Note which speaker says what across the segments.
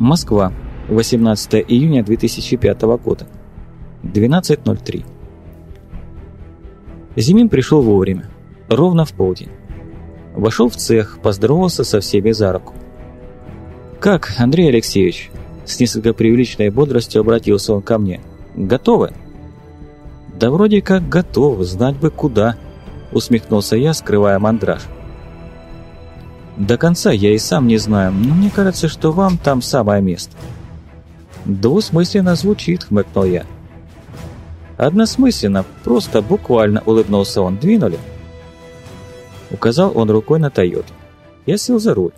Speaker 1: Москва, 18 июня 2005 года. 12.03. Зимин пришел вовремя, ровно в полдень. Вошел в цех, поздоровался со всеми за руку. «Как, Андрей Алексеевич?» С несколько преувеличенной бодростью обратился он ко мне. «Готовы?» «Да вроде как готов, знать бы куда», усмехнулся я, скрывая мандраж. «До конца я и сам не знаю, но мне кажется, что вам там самое место». «Двусмысленно звучит», — хмыкнул я. «Односмысленно, просто буквально», — улыбнулся он. «Двинули?» Указал он рукой на Тойоту. Я сел за руль.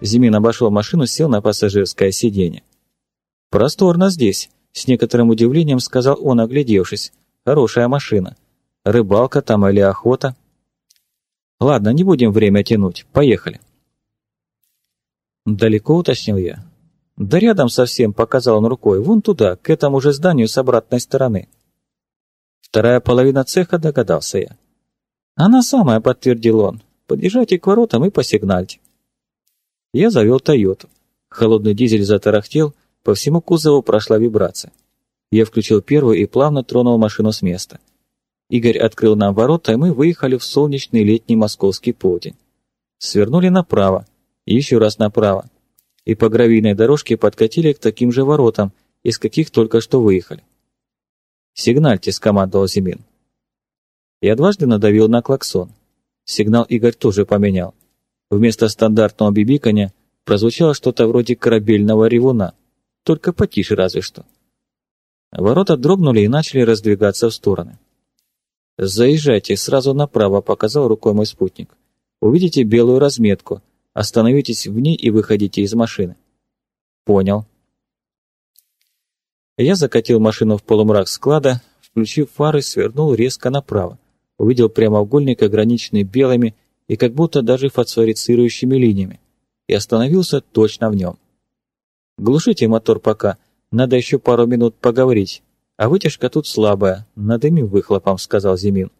Speaker 1: Зимин обошел машину, сел на пассажирское сиденье. «Просторно здесь», — с некоторым удивлением сказал он, оглядевшись. «Хорошая машина. Рыбалка там или охота?» «Ладно, не будем время тянуть. Поехали». «Далеко?» — уточнил я. «Да рядом совсем», — показал он рукой. «Вон туда, к этому же зданию с обратной стороны». «Вторая половина цеха», — догадался я. «Она самая», — подтвердил он. «Подъезжайте к воротам и посигнальте». Я завел «Тойоту». Холодный дизель затарахтел, по всему кузову прошла вибрация. Я включил первую и плавно тронул машину с места. Игорь открыл нам ворота, и мы выехали в солнечный летний московский полдень. Свернули направо, еще раз направо, и по гравийной дорожке подкатили к таким же воротам, из каких только что выехали. «Сигнальте», — скомандовал Зимин. Я дважды надавил на клаксон. Сигнал Игорь тоже поменял. Вместо стандартного бибикания прозвучало что-то вроде корабельного ревуна, только потише разве что. Ворота дрогнули и начали раздвигаться в стороны. «Заезжайте сразу направо», — показал рукой мой спутник. «Увидите белую разметку. Остановитесь в ней и выходите из машины». «Понял». Я закатил машину в полумрак склада, включив фары, свернул резко направо. Увидел прямоугольник, ограниченный белыми и как будто даже фосфорицирующими линиями, и остановился точно в нем. «Глушите мотор пока, надо еще пару минут поговорить, а вытяжка тут слабая, надымим выхлопом», — сказал Зимин.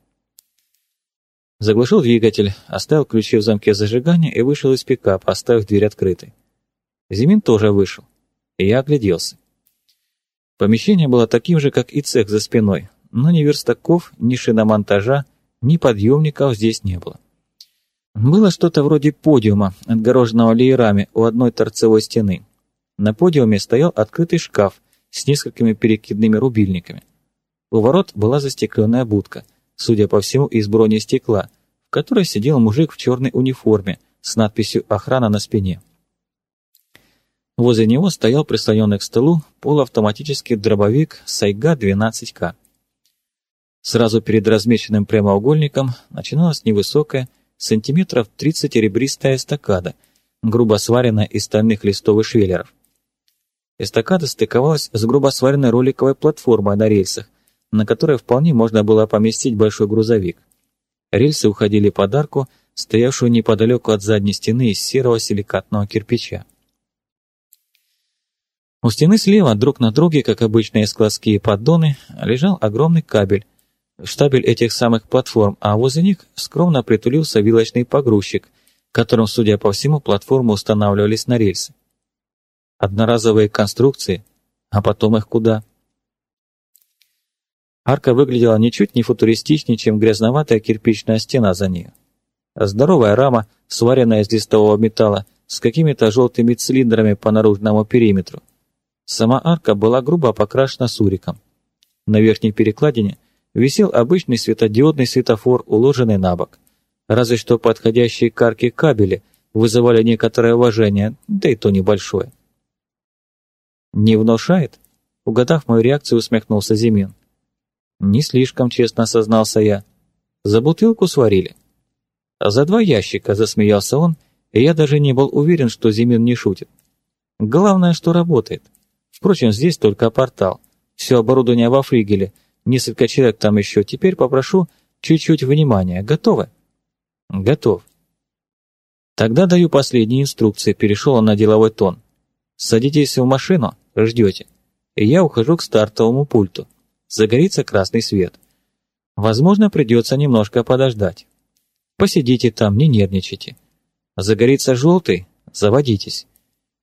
Speaker 1: Заглушил двигатель, оставил ключи в замке зажигания и вышел из пикапа, оставив дверь открытой. Зимин тоже вышел, и я огляделся. Помещение было таким же, как и цех за спиной, но ни верстаков, ни шиномонтажа, ни подъемников здесь не было. Было что-то вроде подиума, отгороженного леерами у одной торцевой стены. На подиуме стоял открытый шкаф с несколькими перекидными рубильниками. У ворот была застекленная будка, судя по всему, из бронестекла, в которой сидел мужик в черной униформе с надписью «Охрана» на спине. Возле него стоял прислоненный к столу полуавтоматический дробовик Сайга-12К. Сразу перед размеченным прямоугольником начиналась невысокая, сантиметров 30 ребристая эстакада, грубо сваренная из стальных листов и швеллеров. Эстакада стыковалась с грубо сваренной роликовой платформой на рельсах, на которой вполне можно было поместить большой грузовик. Рельсы уходили под арку, стоявшую неподалеку от задней стены из серого силикатного кирпича. У стены слева, друг на друге, как обычные складские поддоны, лежал огромный кабель, штабель этих самых платформ, а возле них скромно притулился вилочный погрузчик, которым, судя по всему, платформы устанавливались на рельсы. Одноразовые конструкции, а потом их куда? Арка выглядела ничуть не футуристичнее, чем грязноватая кирпичная стена за ней. Здоровая рама, сваренная из листового металла, с какими-то желтыми цилиндрами по наружному периметру. Сама арка была грубо покрашена суриком. На верхней перекладине висел обычный светодиодный светофор, уложенный на бок. Разве что подходящие к арке кабели вызывали некоторое уважение, да и то небольшое. «Не внушает?» Угадав мою реакцию, усмехнулся Зимин. «Не слишком честно сознался я. За бутылку сварили». А «За два ящика», — засмеялся он, и я даже не был уверен, что Зимин не шутит. «Главное, что работает». Впрочем, здесь только портал. Все оборудование во флигеле. Несколько человек там еще. Теперь попрошу чуть-чуть внимания. Готовы? Готов. Тогда даю последние инструкции. Перешел он на деловой тон. Садитесь в машину, ждете. И я ухожу к стартовому пульту. Загорится красный свет. Возможно, придется немножко подождать. Посидите там, не нервничайте. Загорится желтый, заводитесь.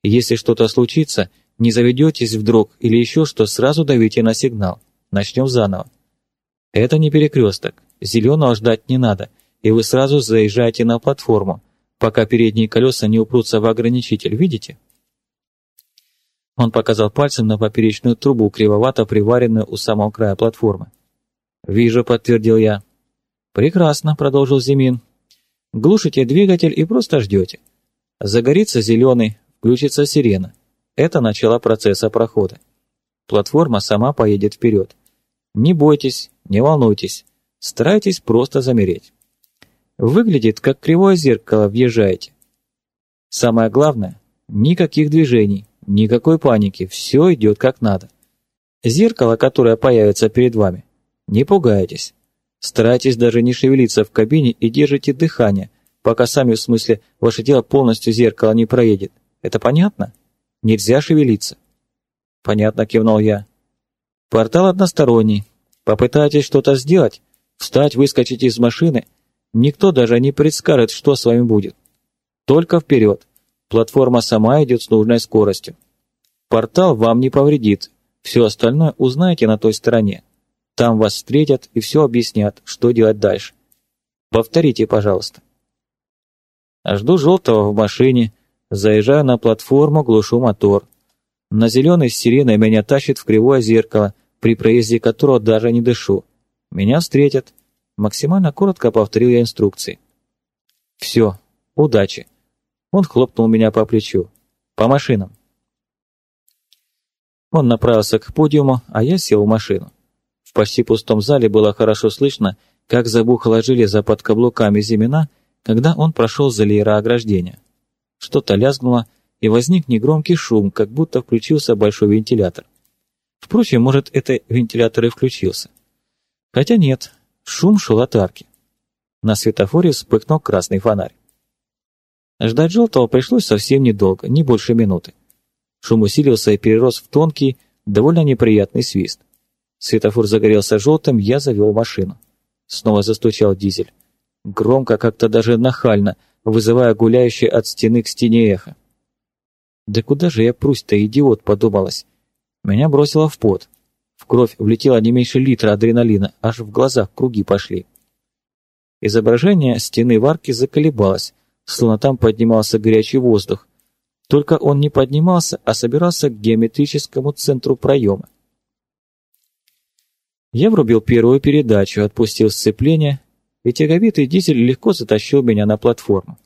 Speaker 1: Если что-то случится, не заведетесь вдруг или еще что, сразу давите на сигнал. Начнем заново. Это не перекресток. Зеленого ждать не надо, и вы сразу заезжаете на платформу, пока передние колеса не упрутся в ограничитель, видите? Он показал пальцем на поперечную трубу, кривовато приваренную у самого края платформы. «Вижу», — подтвердил я. «Прекрасно», — продолжил Зимин. «Глушите двигатель и просто ждете. Загорится зеленый, включится сирена. Это начало процесса прохода. Платформа сама поедет вперед. Не бойтесь, не волнуйтесь, старайтесь просто замереть. Выглядит, как кривое зеркало въезжаете. Самое главное, никаких движений, никакой паники, все идет как надо. Зеркало, которое появится перед вами, не пугайтесь. Старайтесь даже не шевелиться в кабине и держите дыхание, пока сами, в смысле, ваше тело полностью зеркало не проедет. Это понятно? Нельзя шевелиться. Понятно, кивнул я. Портал односторонний. Попытайтесь что-то сделать, встать, выскочить из машины. Никто даже не предскажет, что с вами будет. Только вперед. Платформа сама идет с нужной скоростью. Портал вам не повредит. Все остальное узнаете на той стороне. Там вас встретят и все объяснят, что делать дальше. Повторите, пожалуйста. Жду желтого в машине, заезжаю на платформу, глушу мотор. На зеленый с сиреной меня тащит в кривое зеркало, при проезде которого даже не дышу. Меня встретят. Максимально коротко повторил я инструкции. Все, удачи. Он хлопнул меня по плечу. По машинам. Он направился к подиуму, а я сел в машину почти пустом зале было хорошо слышно, как забухало железо под каблуками Зимина, когда он прошел за леера ограждения. Что-то лязгнуло, и возник негромкий шум, как будто включился большой вентилятор. Впрочем, может, это вентилятор и включился. Хотя нет, шум шел от арки. На светофоре вспыхнул красный фонарь. Ждать желтого пришлось совсем недолго, не больше минуты. Шум усилился и перерос в тонкий, довольно неприятный свист. Светофор загорелся желтым, я завел машину. Снова застучал дизель. Громко, как-то даже нахально, вызывая гуляющее от стены к стене эхо. «Да куда же я прусь-то, идиот?» — подумалось. Меня бросило в пот. В кровь влетело не меньше литра адреналина, аж в глазах круги пошли. Изображение стены в арке заколебалось, словно там поднимался горячий воздух. Только он не поднимался, а собирался к геометрическому центру проема. Я врубил первую передачу, отпустил сцепление, и тяговитый дизель легко затащил меня на платформу.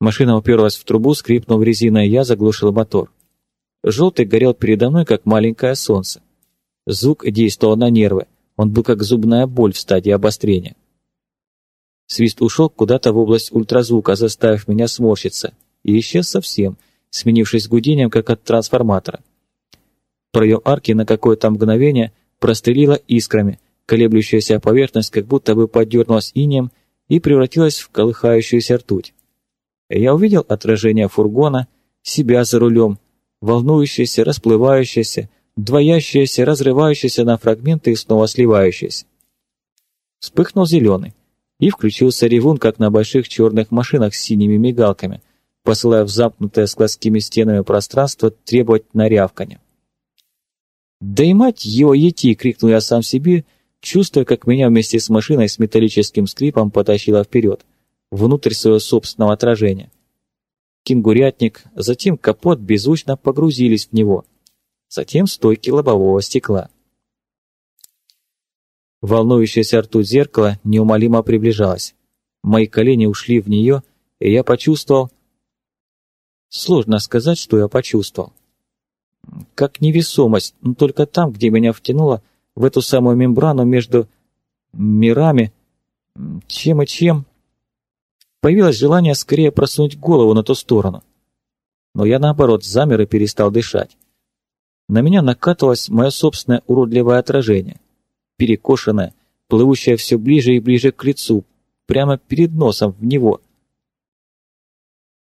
Speaker 1: Машина уперлась в трубу, скрипнув резиной, я заглушил мотор. Желтый горел передо мной, как маленькое солнце. Звук действовал на нервы, он был как зубная боль в стадии обострения. Свист ушел куда-то в область ультразвука, заставив меня сморщиться, и исчез совсем, сменившись гудением, как от трансформатора. Проем арки на какое-то мгновение прострелила искрами, колеблющаяся поверхность как будто бы подернулась инеем и превратилась в колыхающуюся ртуть. Я увидел отражение фургона, себя за рулем, волнующееся, расплывающееся, двоящееся, разрывающееся на фрагменты и снова сливающееся. Вспыхнул зеленый, и включился ревун, как на больших черных машинах с синими мигалками, посылая в замкнутое складскими стенами пространство требовать нарявкания. «Да и мать его ети!» — крикнул я сам себе, чувствуя, как меня вместе с машиной с металлическим скрипом потащило вперед, внутрь своего собственного отражения. Кенгурятник, затем капот беззвучно погрузились в него, затем стойки лобового стекла. Волнующееся ртуть зеркала неумолимо приближалось. Мои колени ушли в нее, и я почувствовал... Сложно сказать, что я почувствовал как невесомость, но только там, где меня втянуло в эту самую мембрану между мирами, чем и чем. Появилось желание скорее просунуть голову на ту сторону. Но я, наоборот, замер и перестал дышать. На меня накатывалось мое собственное уродливое отражение, перекошенное, плывущее все ближе и ближе к лицу, прямо перед носом в него.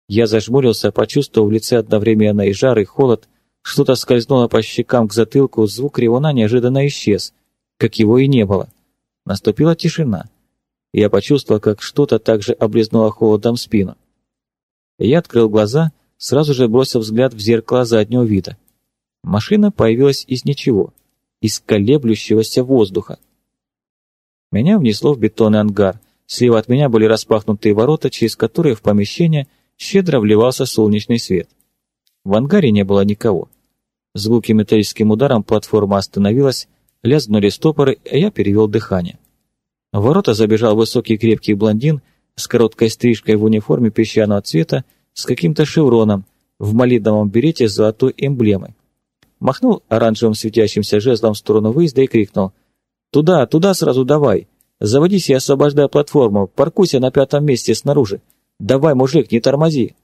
Speaker 1: Я зажмурился, почувствовав в лице одновременно и жар, и холод, что-то скользнуло по щекам к затылку, звук ревуна неожиданно исчез, как его и не было. Наступила тишина. Я почувствовал, как что-то также облизнуло холодом спину. Я открыл глаза, сразу же бросил взгляд в зеркало заднего вида. Машина появилась из ничего, из колеблющегося воздуха. Меня внесло в бетонный ангар. Слева от меня были распахнутые ворота, через которые в помещение щедро вливался солнечный свет. В ангаре не было никого. Звуки металлическим ударом платформа остановилась, лязгнули стопоры, а я перевел дыхание. В ворота забежал высокий крепкий блондин с короткой стрижкой в униформе песчаного цвета с каким-то шевроном в молитвенном берете с золотой эмблемой. Махнул оранжевым светящимся жезлом в сторону выезда и крикнул «Туда, туда сразу давай! Заводись и освобождай платформу, паркуйся на пятом месте снаружи! Давай, мужик, не тормози!»